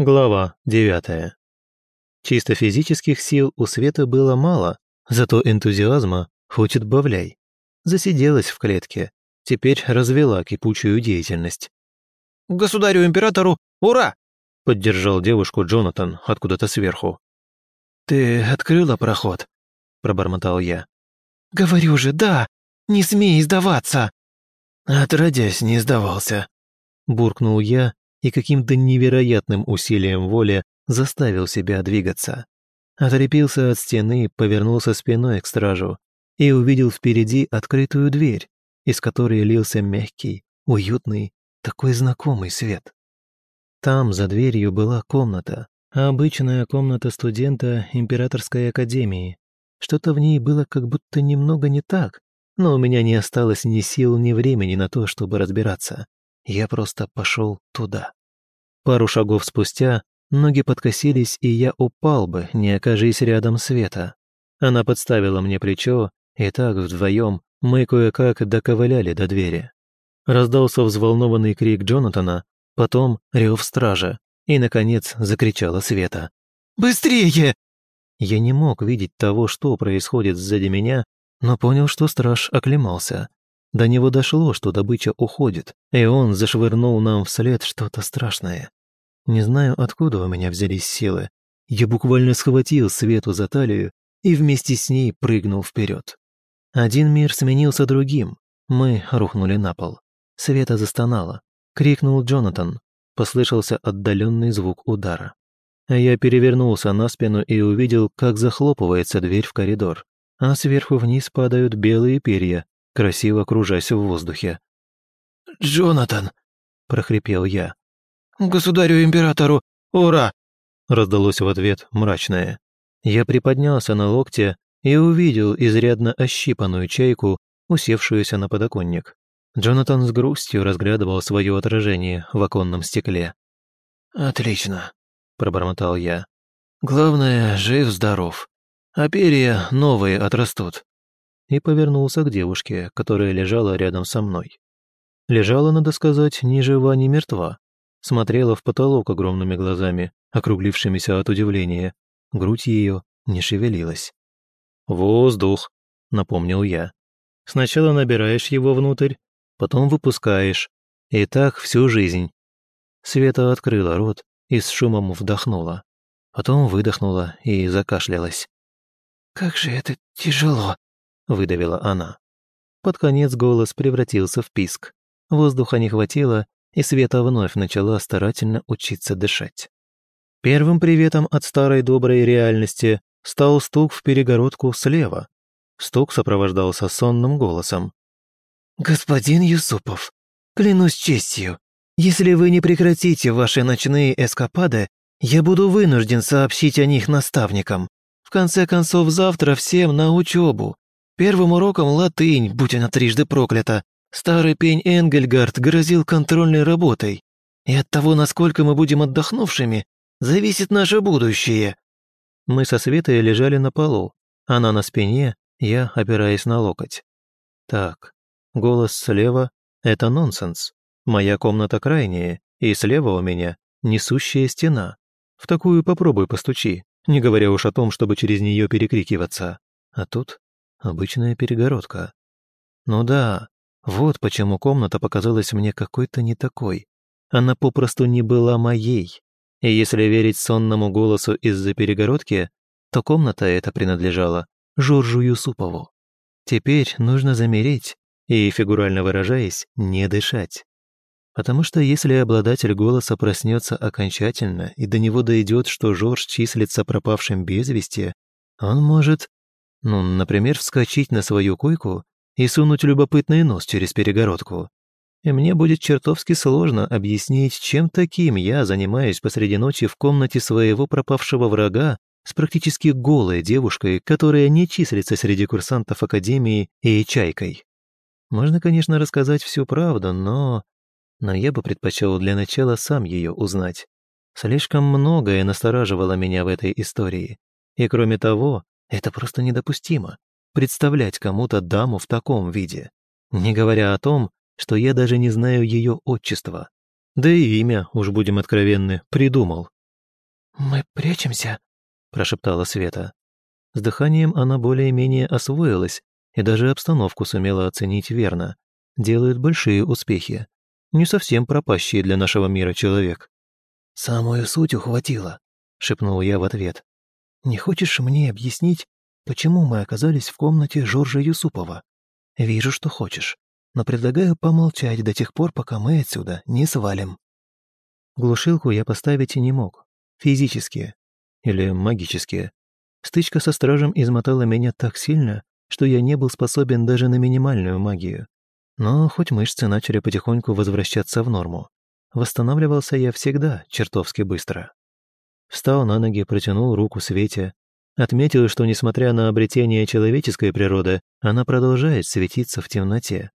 Глава 9. Чисто физических сил у Света было мало, зато энтузиазма хоть отбавляй. Засиделась в клетке, теперь развела кипучую деятельность. «Государю-императору, ура!» — поддержал девушку Джонатан откуда-то сверху. «Ты открыла проход?» — пробормотал я. «Говорю же, да! Не смей сдаваться!» «Отродясь, не сдавался», — буркнул я и каким-то невероятным усилием воли заставил себя двигаться. Отлепился от стены, повернулся спиной к стражу и увидел впереди открытую дверь, из которой лился мягкий, уютный, такой знакомый свет. Там, за дверью, была комната, обычная комната студента Императорской академии. Что-то в ней было как будто немного не так, но у меня не осталось ни сил, ни времени на то, чтобы разбираться. Я просто пошел туда. Пару шагов спустя ноги подкосились, и я упал бы, не окажись рядом Света. Она подставила мне плечо, и так вдвоем мы кое-как доковыляли до двери. Раздался взволнованный крик Джонатана, потом рев стража, и, наконец, закричала Света. «Быстрее!» Я не мог видеть того, что происходит сзади меня, но понял, что страж оклемался. До него дошло, что добыча уходит, и он зашвырнул нам вслед что-то страшное. Не знаю, откуда у меня взялись силы. Я буквально схватил Свету за талию и вместе с ней прыгнул вперед. Один мир сменился другим. Мы рухнули на пол. Света застонала. Крикнул Джонатан. Послышался отдаленный звук удара. Я перевернулся на спину и увидел, как захлопывается дверь в коридор, а сверху вниз падают белые перья, красиво кружась в воздухе. «Джонатан!» – прохрипел я. «Государю-императору, ура!» – раздалось в ответ мрачное. Я приподнялся на локте и увидел изрядно ощипанную чайку, усевшуюся на подоконник. Джонатан с грустью разглядывал свое отражение в оконном стекле. «Отлично», – пробормотал я. «Главное, жив-здоров. А перья новые отрастут и повернулся к девушке, которая лежала рядом со мной. Лежала, надо сказать, ни жива, ни мертва. Смотрела в потолок огромными глазами, округлившимися от удивления. Грудь ее не шевелилась. «Воздух», — напомнил я. «Сначала набираешь его внутрь, потом выпускаешь. И так всю жизнь». Света открыла рот и с шумом вдохнула. Потом выдохнула и закашлялась. «Как же это тяжело!» выдавила она. Под конец голос превратился в писк. Воздуха не хватило, и Света вновь начала старательно учиться дышать. Первым приветом от старой доброй реальности стал стук в перегородку слева. Стук сопровождался сонным голосом. «Господин Юсупов, клянусь честью, если вы не прекратите ваши ночные эскапады, я буду вынужден сообщить о них наставникам. В конце концов, завтра всем на учебу. Первым уроком латынь, будь она трижды проклята. Старый пень Энгельгард грозил контрольной работой. И от того, насколько мы будем отдохнувшими, зависит наше будущее». Мы со Светой лежали на полу. Она на спине, я опираясь на локоть. Так, голос слева — это нонсенс. Моя комната крайняя, и слева у меня несущая стена. В такую попробуй постучи, не говоря уж о том, чтобы через нее перекрикиваться. А тут обычная перегородка. Ну да, вот почему комната показалась мне какой-то не такой. Она попросту не была моей. И если верить сонному голосу из-за перегородки, то комната эта принадлежала Жоржу Юсупову. Теперь нужно замереть и, фигурально выражаясь, не дышать. Потому что если обладатель голоса проснется окончательно и до него дойдет, что Жорж числится пропавшим без вести, он может ну, например, вскочить на свою койку и сунуть любопытный нос через перегородку. И мне будет чертовски сложно объяснить, чем таким я занимаюсь посреди ночи в комнате своего пропавшего врага с практически голой девушкой, которая не числится среди курсантов Академии и чайкой. Можно, конечно, рассказать всю правду, но... Но я бы предпочел для начала сам ее узнать. Слишком многое настораживало меня в этой истории. И кроме того, это просто недопустимо. Представлять кому-то даму в таком виде. Не говоря о том, что я даже не знаю ее отчества. Да и имя, уж будем откровенны, придумал. «Мы прячемся?» – прошептала Света. С дыханием она более-менее освоилась и даже обстановку сумела оценить верно. Делает большие успехи. Не совсем пропащий для нашего мира человек. «Самую суть ухватила», — шепнул я в ответ. «Не хочешь мне объяснить, почему мы оказались в комнате Жоржа Юсупова? Вижу, что хочешь, но предлагаю помолчать до тех пор, пока мы отсюда не свалим». Глушилку я поставить и не мог. Физически. Или магически. Стычка со стражем измотала меня так сильно, что я не был способен даже на минимальную магию. Но хоть мышцы начали потихоньку возвращаться в норму. Восстанавливался я всегда чертовски быстро. Встал на ноги, протянул руку Свете, отметил, что, несмотря на обретение человеческой природы, она продолжает светиться в темноте.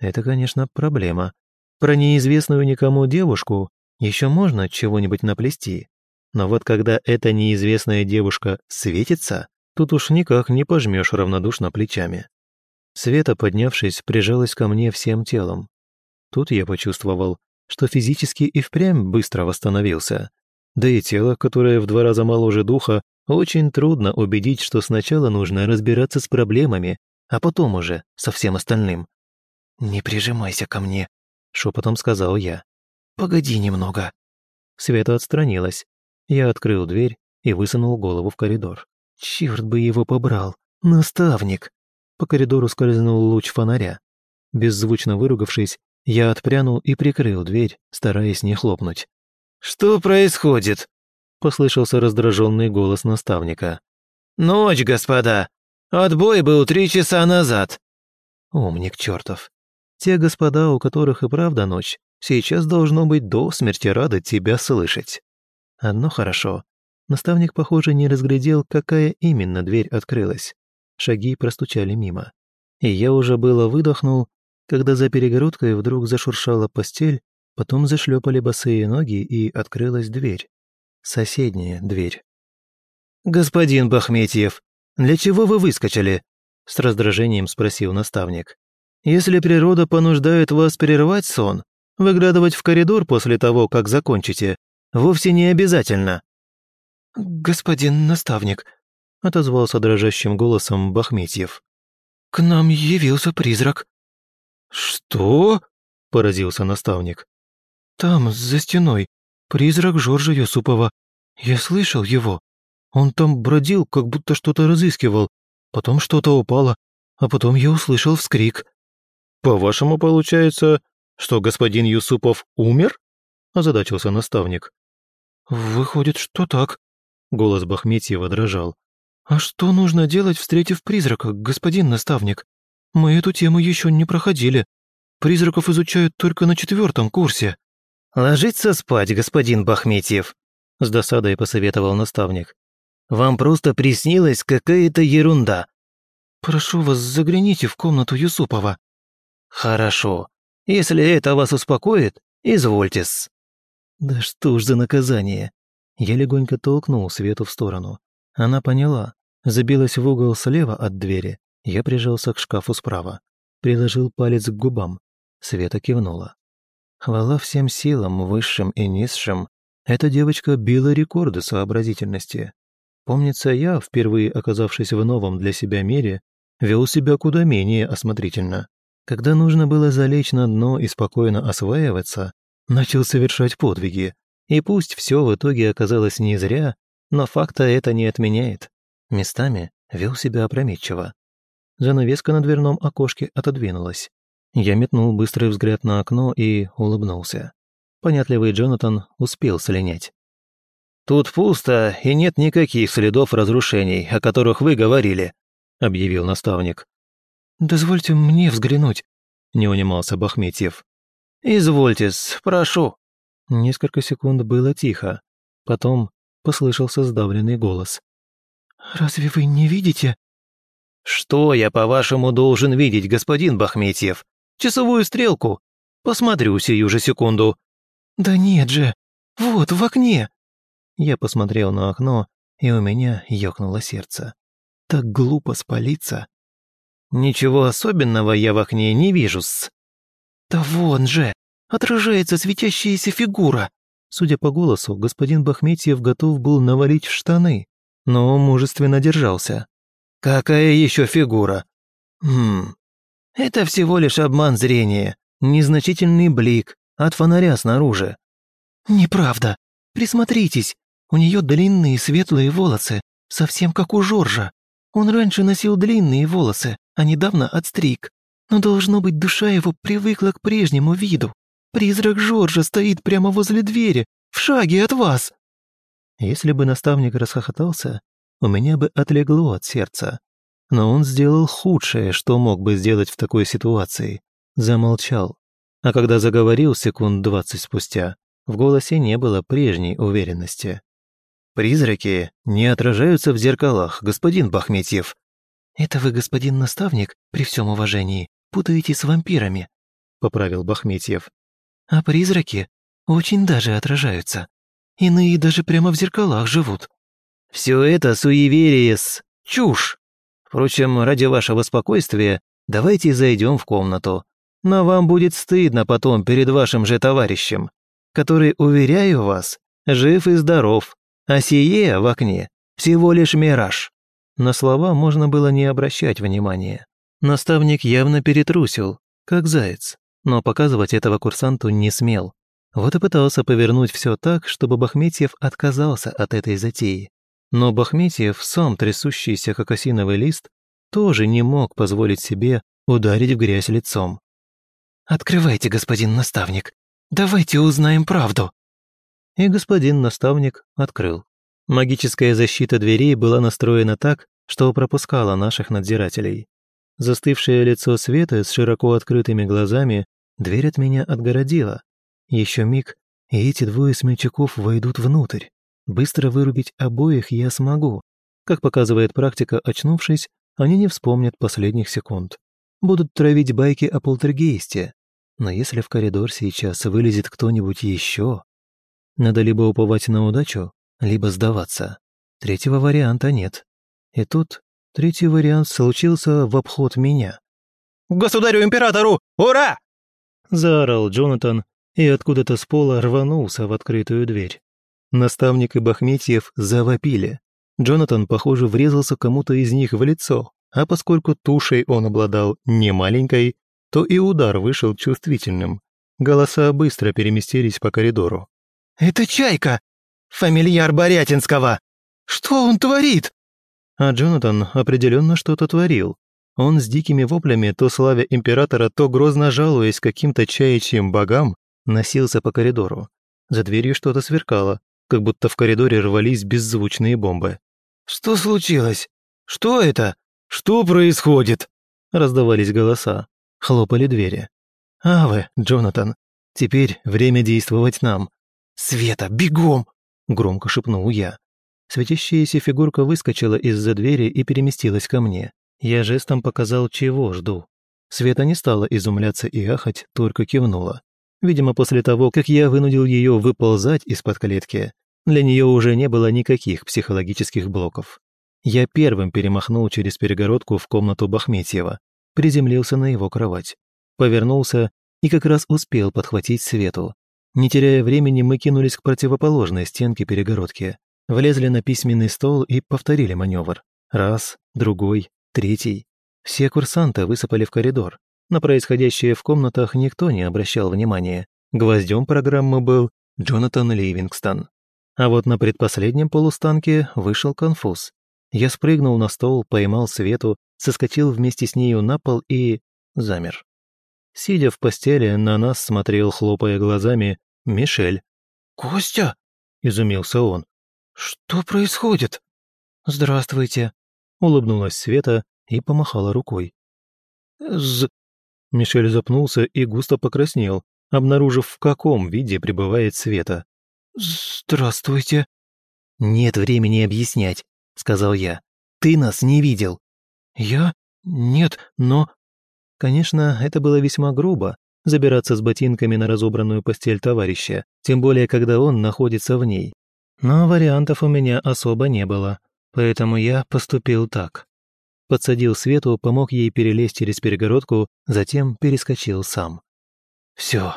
Это, конечно, проблема. Про неизвестную никому девушку еще можно чего-нибудь наплести. Но вот когда эта неизвестная девушка светится, тут уж никак не пожмешь равнодушно плечами. Света, поднявшись, прижалась ко мне всем телом. Тут я почувствовал, что физически и впрямь быстро восстановился. Да и тело, которое в два раза моложе духа, очень трудно убедить, что сначала нужно разбираться с проблемами, а потом уже со всем остальным. «Не прижимайся ко мне», — шепотом сказал я. «Погоди немного». Света отстранилась. Я открыл дверь и высунул голову в коридор. Черт бы его побрал! Наставник! По коридору скользнул луч фонаря. Беззвучно выругавшись, я отпрянул и прикрыл дверь, стараясь не хлопнуть. «Что происходит?» — послышался раздраженный голос наставника. «Ночь, господа! Отбой был три часа назад!» Умник чертов. Те господа, у которых и правда ночь, сейчас должно быть до смерти рады тебя слышать. Одно хорошо. Наставник, похоже, не разглядел, какая именно дверь открылась. Шаги простучали мимо. И я уже было выдохнул, когда за перегородкой вдруг зашуршала постель, потом зашлепали босые ноги и открылась дверь. Соседняя дверь. «Господин Бахметьев, для чего вы выскочили?» с раздражением спросил наставник. «Если природа понуждает вас прервать сон, выглядывать в коридор после того, как закончите, вовсе не обязательно». «Господин наставник», — отозвался дрожащим голосом Бахметьев. «К нам явился призрак». «Что?» – поразился наставник. «Там, за стеной, призрак Жоржа Юсупова. Я слышал его. Он там бродил, как будто что-то разыскивал. Потом что-то упало, а потом я услышал вскрик». «По-вашему, получается, что господин Юсупов умер?» – озадачился наставник. «Выходит, что так», – голос Бахметьева дрожал. «А что нужно делать, встретив призрака, господин наставник? Мы эту тему еще не проходили. Призраков изучают только на четвертом курсе». «Ложиться спать, господин Бахметьев», — с досадой посоветовал наставник. «Вам просто приснилась какая-то ерунда». «Прошу вас, загляните в комнату Юсупова». «Хорошо. Если это вас успокоит, извольтесь». «Да что ж за наказание?» Я легонько толкнул Свету в сторону. Она поняла, забилась в угол слева от двери. Я прижался к шкафу справа. Приложил палец к губам. Света кивнула. Хвала всем силам, высшим и низшим, эта девочка била рекорды сообразительности. Помнится, я, впервые оказавшись в новом для себя мире, вел себя куда менее осмотрительно. Когда нужно было залечь на дно и спокойно осваиваться, начал совершать подвиги. И пусть все в итоге оказалось не зря, но факта это не отменяет. Местами вел себя опрометчиво. Занавеска на дверном окошке отодвинулась. Я метнул быстрый взгляд на окно и улыбнулся. Понятливый Джонатан успел слинять. «Тут пусто и нет никаких следов разрушений, о которых вы говорили», — объявил наставник. «Дозвольте мне взглянуть», — не унимался Бахметьев. «Извольтесь, прошу». Несколько секунд было тихо. Потом послышался сдавленный голос. «Разве вы не видите?» «Что я, по-вашему, должен видеть, господин Бахметьев? Часовую стрелку? Посмотрю сию же секунду». «Да нет же! Вот, в окне!» Я посмотрел на окно, и у меня ёкнуло сердце. Так глупо спалиться. «Ничего особенного я в окне не вижу-с». «Да вон же! Отражается светящаяся фигура!» Судя по голосу, господин Бахметьев готов был навалить в штаны, но мужественно держался. «Какая еще фигура?» «Хм, это всего лишь обман зрения, незначительный блик от фонаря снаружи». «Неправда. Присмотритесь, у нее длинные светлые волосы, совсем как у Жоржа. Он раньше носил длинные волосы, а недавно отстриг. Но, должно быть, душа его привыкла к прежнему виду. Призрак Жоржа стоит прямо возле двери, в шаге от вас!» Если бы наставник расхохотался, у меня бы отлегло от сердца. Но он сделал худшее, что мог бы сделать в такой ситуации. Замолчал. А когда заговорил секунд двадцать спустя, в голосе не было прежней уверенности. «Призраки не отражаются в зеркалах, господин Бахметьев». «Это вы, господин наставник, при всем уважении, путаете с вампирами», — поправил Бахметьев. «А призраки очень даже отражаются. Иные даже прямо в зеркалах живут». «Все это суеверие с... чушь. Впрочем, ради вашего спокойствия давайте зайдем в комнату. Но вам будет стыдно потом перед вашим же товарищем, который, уверяю вас, жив и здоров, а сие в окне всего лишь мираж». На слова можно было не обращать внимания. Наставник явно перетрусил, как заяц, но показывать этого курсанту не смел. Вот и пытался повернуть все так, чтобы Бахметьев отказался от этой затеи. Но Бахметьев, сам трясущийся как осиновый лист, тоже не мог позволить себе ударить в грязь лицом. «Открывайте, господин наставник. Давайте узнаем правду». И господин наставник открыл. Магическая защита дверей была настроена так, что пропускала наших надзирателей. Застывшее лицо Света с широко открытыми глазами дверь от меня отгородила. Еще миг, и эти двое смельчаков войдут внутрь. Быстро вырубить обоих я смогу. Как показывает практика, очнувшись, они не вспомнят последних секунд. Будут травить байки о полтергейсте. Но если в коридор сейчас вылезет кто-нибудь еще, надо либо уповать на удачу, либо сдаваться. Третьего варианта нет. И тут третий вариант случился в обход меня. «Государю-императору! Ура!» Заорал Джонатан и откуда-то с пола рванулся в открытую дверь. Наставник и Бахметьев завопили. Джонатан, похоже, врезался кому-то из них в лицо, а поскольку тушей он обладал не маленькой, то и удар вышел чувствительным. Голоса быстро переместились по коридору. «Это Чайка! Фамильяр Борятинского! Что он творит?» А Джонатан определенно что-то творил. Он с дикими воплями, то славя императора, то грозно жалуясь каким-то чаячьим богам, носился по коридору. За дверью что-то сверкало, как будто в коридоре рвались беззвучные бомбы. «Что случилось? Что это? Что происходит?» Раздавались голоса, хлопали двери. «Аве, Джонатан, теперь время действовать нам». «Света, бегом!» – громко шепнул я. Светящаяся фигурка выскочила из-за двери и переместилась ко мне. Я жестом показал, чего жду. Света не стала изумляться и ахать, только кивнула. Видимо, после того, как я вынудил ее выползать из-под клетки, для нее уже не было никаких психологических блоков. Я первым перемахнул через перегородку в комнату Бахметьева, приземлился на его кровать, повернулся и как раз успел подхватить Свету. Не теряя времени, мы кинулись к противоположной стенке перегородки, влезли на письменный стол и повторили маневр. Раз, другой, третий. Все курсанты высыпали в коридор, на происходящее в комнатах никто не обращал внимания. Гвоздем программы был Джонатан Ливингстон. А вот на предпоследнем полустанке вышел конфуз. Я спрыгнул на стол, поймал Свету, соскочил вместе с нею на пол и... замер. Сидя в постели, на нас смотрел, хлопая глазами, Мишель. «Костя!» – изумился он. «Что происходит?» «Здравствуйте!» – улыбнулась Света и помахала рукой. «З... Мишель запнулся и густо покраснел, обнаружив, в каком виде пребывает Света. «Здравствуйте». «Нет времени объяснять», — сказал я. «Ты нас не видел». «Я? Нет, но...» Конечно, это было весьма грубо, забираться с ботинками на разобранную постель товарища, тем более, когда он находится в ней. Но вариантов у меня особо не было, поэтому я поступил так подсадил Свету, помог ей перелезть через перегородку, затем перескочил сам. «Все,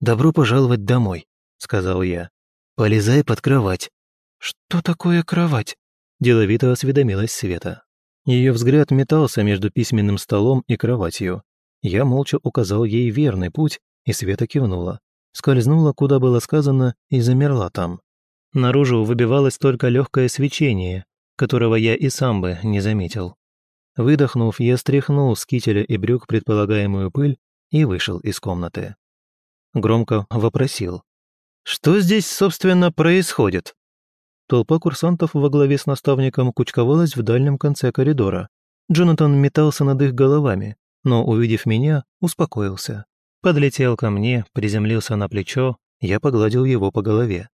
добро пожаловать домой», — сказал я. полезай под кровать». «Что такое кровать?» – деловито осведомилась Света. Ее взгляд метался между письменным столом и кроватью. Я молча указал ей верный путь, и Света кивнула. Скользнула, куда было сказано, и замерла там. Наружу выбивалось только легкое свечение, которого я и сам бы не заметил. Выдохнув, я стряхнул с кителя и брюк предполагаемую пыль и вышел из комнаты. Громко вопросил. «Что здесь, собственно, происходит?» Толпа курсантов во главе с наставником кучковалась в дальнем конце коридора. Джонатан метался над их головами, но, увидев меня, успокоился. Подлетел ко мне, приземлился на плечо, я погладил его по голове.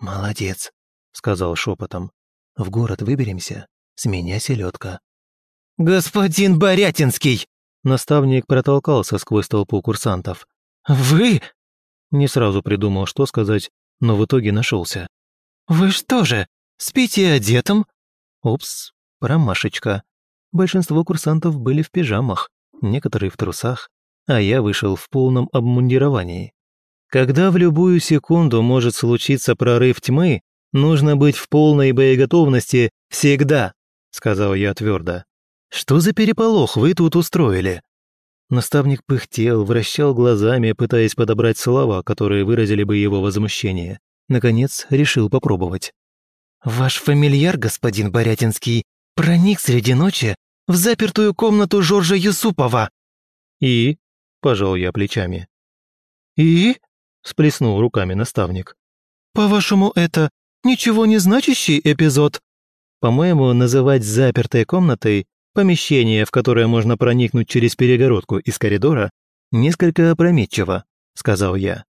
«Молодец», — сказал шепотом. «В город выберемся, с меня селедка». «Господин Борятинский!» Наставник протолкался сквозь толпу курсантов. «Вы?» Не сразу придумал, что сказать, но в итоге нашелся. «Вы что же, спите одетым?» Опс, промашечка. Большинство курсантов были в пижамах, некоторые в трусах, а я вышел в полном обмундировании. Когда в любую секунду может случиться прорыв тьмы, нужно быть в полной боеготовности всегда, сказал я твердо. Что за переполох вы тут устроили? Наставник пыхтел, вращал глазами, пытаясь подобрать слова, которые выразили бы его возмущение. Наконец, решил попробовать. «Ваш фамильяр, господин Борятинский, проник среди ночи в запертую комнату Жоржа Юсупова». «И?» – пожал я плечами. «И?» – сплеснул руками наставник. «По-вашему, это ничего не значащий эпизод?» «По-моему, называть запертой комнатой помещение, в которое можно проникнуть через перегородку из коридора, несколько опрометчиво», – сказал я.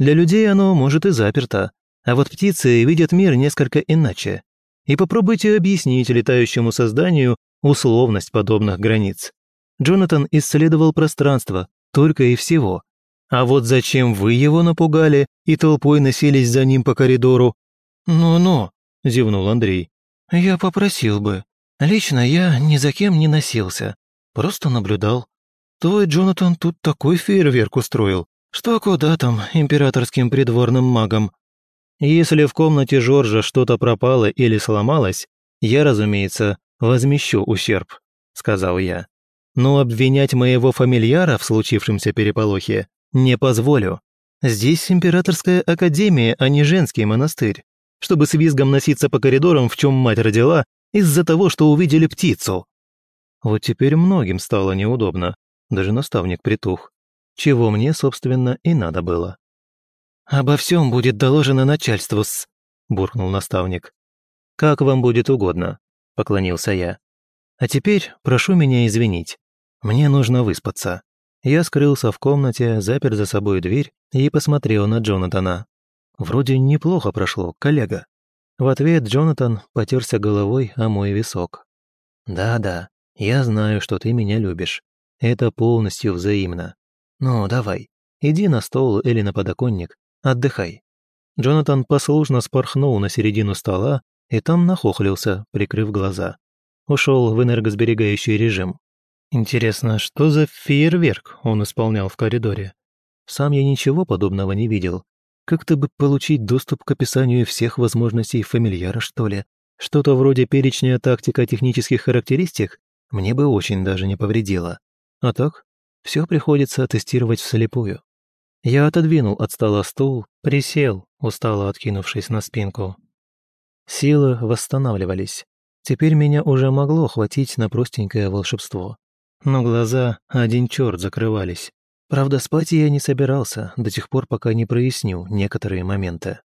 Для людей оно, может, и заперто, а вот птицы видят мир несколько иначе. И попробуйте объяснить летающему созданию условность подобных границ. Джонатан исследовал пространство, только и всего. А вот зачем вы его напугали и толпой носились за ним по коридору? «Ну-ну», – зевнул Андрей. «Я попросил бы. Лично я ни за кем не носился. Просто наблюдал. Твой Джонатан тут такой фейерверк устроил, что куда там императорским придворным магам? Если в комнате Жоржа что-то пропало или сломалось, я, разумеется, возмещу ущерб, сказал я. Но обвинять моего фамильяра в случившемся переполохе не позволю. Здесь императорская академия, а не женский монастырь, чтобы с визгом носиться по коридорам, в чем мать родила, из-за того, что увидели птицу. Вот теперь многим стало неудобно, даже наставник притух чего мне, собственно, и надо было. «Обо всем будет доложено начальству-с», – буркнул наставник. «Как вам будет угодно», – поклонился я. «А теперь прошу меня извинить. Мне нужно выспаться». Я скрылся в комнате, запер за собой дверь и посмотрел на Джонатана. Вроде неплохо прошло, коллега. В ответ Джонатан потерся головой о мой висок. «Да-да, я знаю, что ты меня любишь. Это полностью взаимно. «Ну, давай, иди на стол или на подоконник, отдыхай». Джонатан послушно спорхнул на середину стола и там нахохлился, прикрыв глаза. Ушел в энергосберегающий режим. Интересно, что за фейерверк он исполнял в коридоре? Сам я ничего подобного не видел. Как-то бы получить доступ к описанию всех возможностей фамильяра, что ли? Что-то вроде перечня тактико-технических характеристик мне бы очень даже не повредило. А так, все приходится тестировать вслепую. Я отодвинул от стола стул, присел, устало откинувшись на спинку. Силы восстанавливались. Теперь меня уже могло хватить на простенькое волшебство. Но глаза один черт закрывались. Правда, спать я не собирался до тех пор, пока не проясню некоторые моменты.